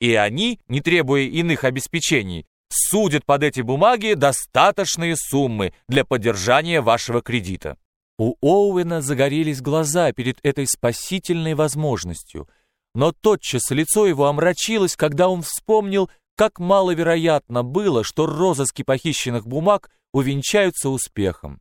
и они, не требуя иных обеспечений, судят под эти бумаги достаточные суммы для поддержания вашего кредита. У Оуэна загорелись глаза перед этой спасительной возможностью, но тотчас лицо его омрачилось, когда он вспомнил, как маловероятно было, что розыски похищенных бумаг увенчаются успехом.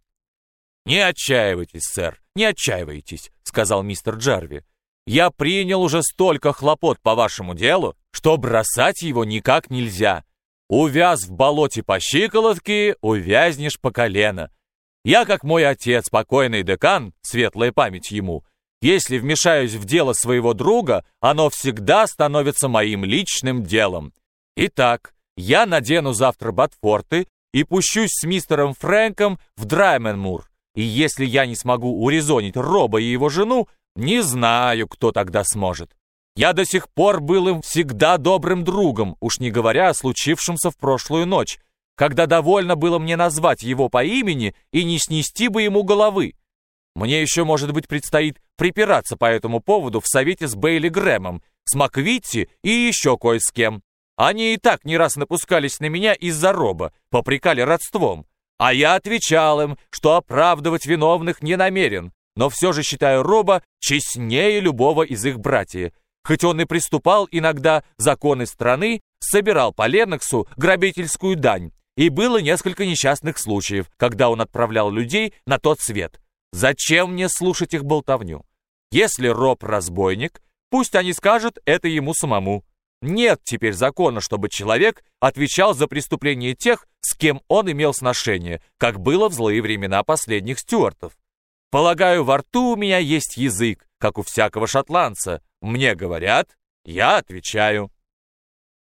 «Не отчаивайтесь, сэр, не отчаивайтесь», — сказал мистер Джарви. «Я принял уже столько хлопот по вашему делу, что бросать его никак нельзя. Увяз в болоте по щиколотке, увязнешь по колено. Я, как мой отец, покойный декан, светлая память ему, если вмешаюсь в дело своего друга, оно всегда становится моим личным делом. Итак, я надену завтра ботфорты и пущусь с мистером Фрэнком в Драйменмур. И если я не смогу урезонить Роба и его жену, не знаю, кто тогда сможет. Я до сих пор был им всегда добрым другом, уж не говоря о случившемся в прошлую ночь, когда довольно было мне назвать его по имени и не снести бы ему головы. Мне еще, может быть, предстоит припираться по этому поводу в совете с Бейли Грэмом, с Маквитти и еще кое с кем. Они и так не раз напускались на меня из-за роба, попрекали родством. А я отвечал им, что оправдывать виновных не намерен, но все же считаю роба честнее любого из их братьев, Хоть он и приступал иногда законы страны, собирал по Леноксу грабительскую дань, и было несколько несчастных случаев, когда он отправлял людей на тот свет. Зачем мне слушать их болтовню? Если Роб разбойник, пусть они скажут это ему самому. Нет теперь закона, чтобы человек отвечал за преступления тех, с кем он имел сношение, как было в злые времена последних стюартов. Полагаю, во рту у меня есть язык, как у всякого шотландца, мне говорят, я отвечаю.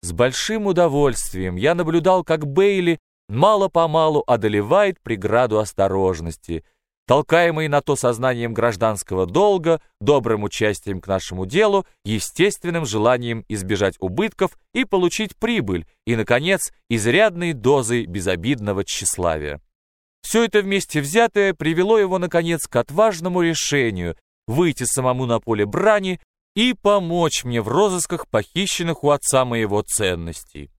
С большим удовольствием я наблюдал, как Бейли мало-помалу одолевает преграду осторожности, толкаемый на то сознанием гражданского долга, добрым участием к нашему делу, естественным желанием избежать убытков и получить прибыль, и, наконец, изрядной дозой безобидного тщеславия. Все это вместе взятое привело его, наконец, к отважному решению выйти самому на поле брани и помочь мне в розысках похищенных у отца моего ценностей.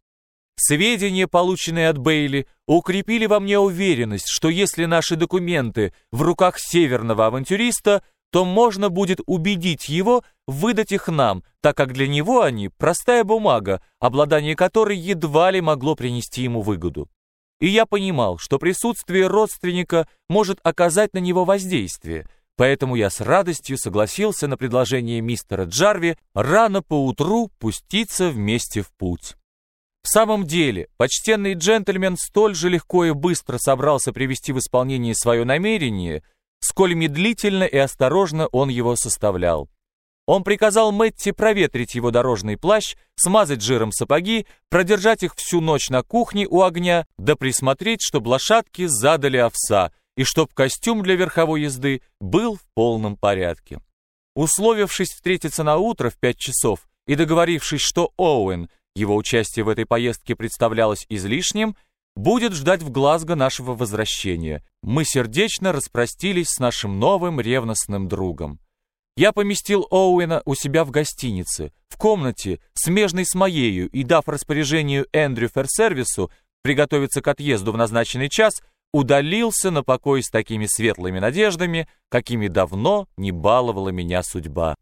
Сведения, полученные от Бейли, укрепили во мне уверенность, что если наши документы в руках северного авантюриста, то можно будет убедить его выдать их нам, так как для него они простая бумага, обладание которой едва ли могло принести ему выгоду. И я понимал, что присутствие родственника может оказать на него воздействие – Поэтому я с радостью согласился на предложение мистера Джарви рано поутру пуститься вместе в путь. В самом деле, почтенный джентльмен столь же легко и быстро собрался привести в исполнение свое намерение, сколь медлительно и осторожно он его составлял. Он приказал Мэтти проветрить его дорожный плащ, смазать жиром сапоги, продержать их всю ночь на кухне у огня, да присмотреть, чтобы лошадки задали овса — и чтоб костюм для верховой езды был в полном порядке. Условившись встретиться на утро в пять часов и договорившись, что Оуэн, его участие в этой поездке представлялось излишним, будет ждать в Глазго нашего возвращения, мы сердечно распростились с нашим новым ревностным другом. Я поместил Оуэна у себя в гостинице, в комнате, смежной с моею, и дав распоряжению Эндрю Ферсервису приготовиться к отъезду в назначенный час, удалился на покой с такими светлыми надеждами, какими давно не баловала меня судьба.